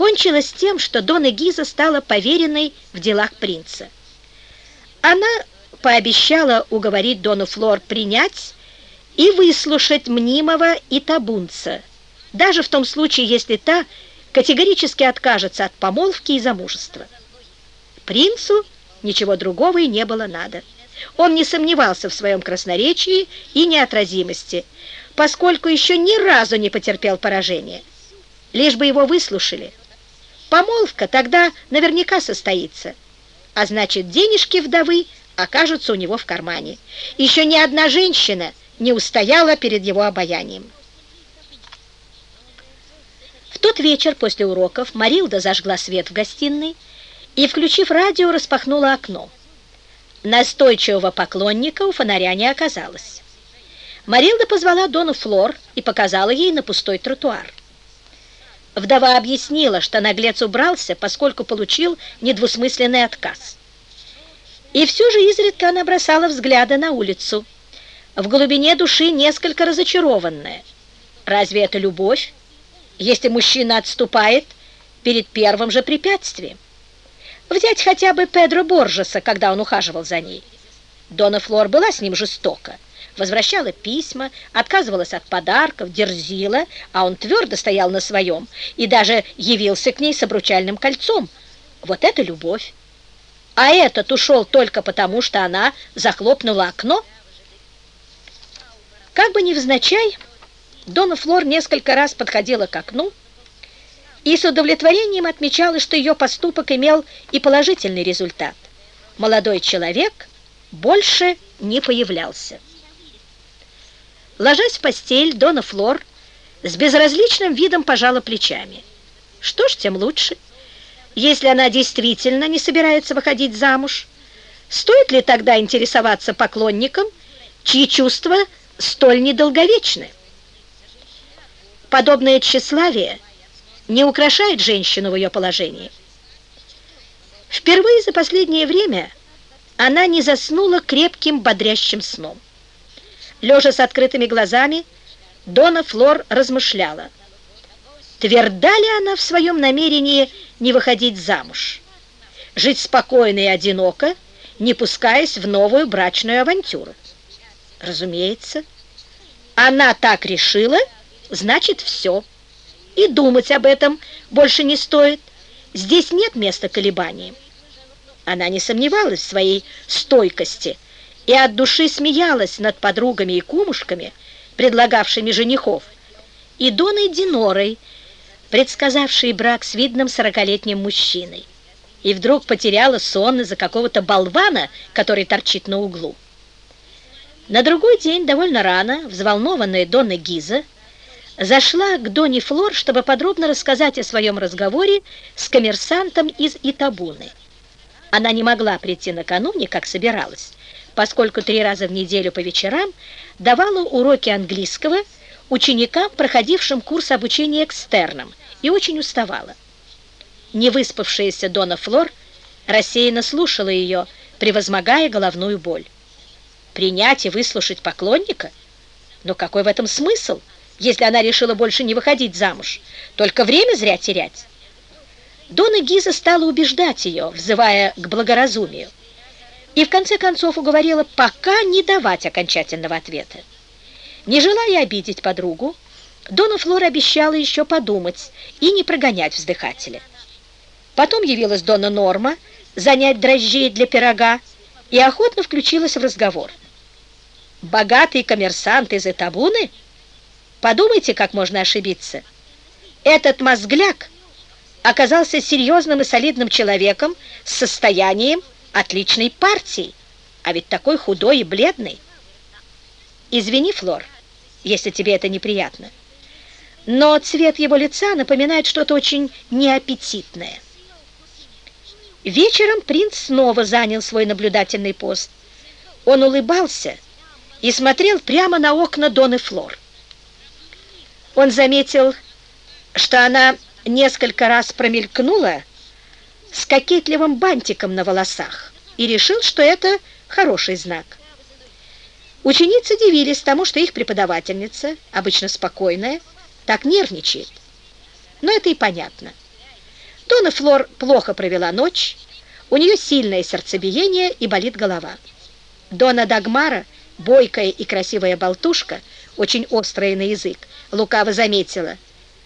кончилось тем, что Дона Гиза стала поверенной в делах принца. Она пообещала уговорить Дону Флор принять и выслушать мнимого и табунца, даже в том случае, если та категорически откажется от помолвки и замужества. Принцу ничего другого и не было надо. Он не сомневался в своем красноречии и неотразимости, поскольку еще ни разу не потерпел поражения. Лишь бы его выслушали. Помолвка тогда наверняка состоится, а значит, денежки вдовы окажутся у него в кармане. Еще ни одна женщина не устояла перед его обаянием. В тот вечер после уроков Марилда зажгла свет в гостиной и, включив радио, распахнула окно. Настойчивого поклонника у фонаря не оказалось. Марилда позвала Дону Флор и показала ей на пустой тротуар. Вдова объяснила, что наглец убрался, поскольку получил недвусмысленный отказ. И все же изредка она бросала взгляды на улицу, в глубине души несколько разочарованная. Разве это любовь, если мужчина отступает перед первым же препятствием? Взять хотя бы Педро Боржеса, когда он ухаживал за ней. Дона Флор была с ним жестока, возвращала письма, отказывалась от подарков, дерзила, а он твердо стоял на своем и даже явился к ней с обручальным кольцом. Вот это любовь! А этот ушел только потому, что она захлопнула окно? Как бы невзначай, Дона Флор несколько раз подходила к окну и с удовлетворением отмечала, что ее поступок имел и положительный результат. Молодой человек больше не появлялся. Ложась в постель, Дона Флор с безразличным видом пожала плечами. Что ж, тем лучше. Если она действительно не собирается выходить замуж, стоит ли тогда интересоваться поклонником, чьи чувства столь недолговечны? Подобное тщеславие не украшает женщину в ее положении. Впервые за последнее время она не заснула крепким бодрящим сном. Лежа с открытыми глазами, Дона Флор размышляла – Тверда ли она в своем намерении не выходить замуж? Жить спокойно и одиноко, не пускаясь в новую брачную авантюру? Разумеется. Она так решила, значит, все. И думать об этом больше не стоит. Здесь нет места колебаниям. Она не сомневалась в своей стойкости и от души смеялась над подругами и кумушками, предлагавшими женихов, и Доной Динорой, предсказавшей брак с видным сорокалетним мужчиной, и вдруг потеряла сон из-за какого-то болвана, который торчит на углу. На другой день, довольно рано, взволнованная Донна Гиза зашла к Доне Флор, чтобы подробно рассказать о своем разговоре с коммерсантом из Итабуны. Она не могла прийти накануне, как собиралась, поскольку три раза в неделю по вечерам давала уроки английского ученикам, проходившим курс обучения экстерном, и очень уставала. Невыспавшаяся Дона Флор рассеянно слушала ее, превозмогая головную боль. Принять и выслушать поклонника? Но какой в этом смысл, если она решила больше не выходить замуж? Только время зря терять. Дона Гиза стала убеждать ее, взывая к благоразумию, и в конце концов уговорила пока не давать окончательного ответа. Не желая обидеть подругу, Дона Флора обещала еще подумать и не прогонять вздыхателя. Потом явилась Дона Норма занять дрожжей для пирога и охотно включилась в разговор. «Богатый коммерсант из Этабуны? Подумайте, как можно ошибиться. Этот мозгляк оказался серьезным и солидным человеком с состоянием отличной партии, а ведь такой худой и бледный. Извини, Флор, если тебе это неприятно но цвет его лица напоминает что-то очень неаппетитное. Вечером принц снова занял свой наблюдательный пост. Он улыбался и смотрел прямо на окна Доны Флор. Он заметил, что она несколько раз промелькнула с кокетливым бантиком на волосах и решил, что это хороший знак. Ученицы дивились тому, что их преподавательница, обычно спокойная, так нервничает. Но это и понятно. Дона Флор плохо провела ночь, у нее сильное сердцебиение и болит голова. Дона Дагмара, бойкая и красивая болтушка, очень острая на язык, лукаво заметила –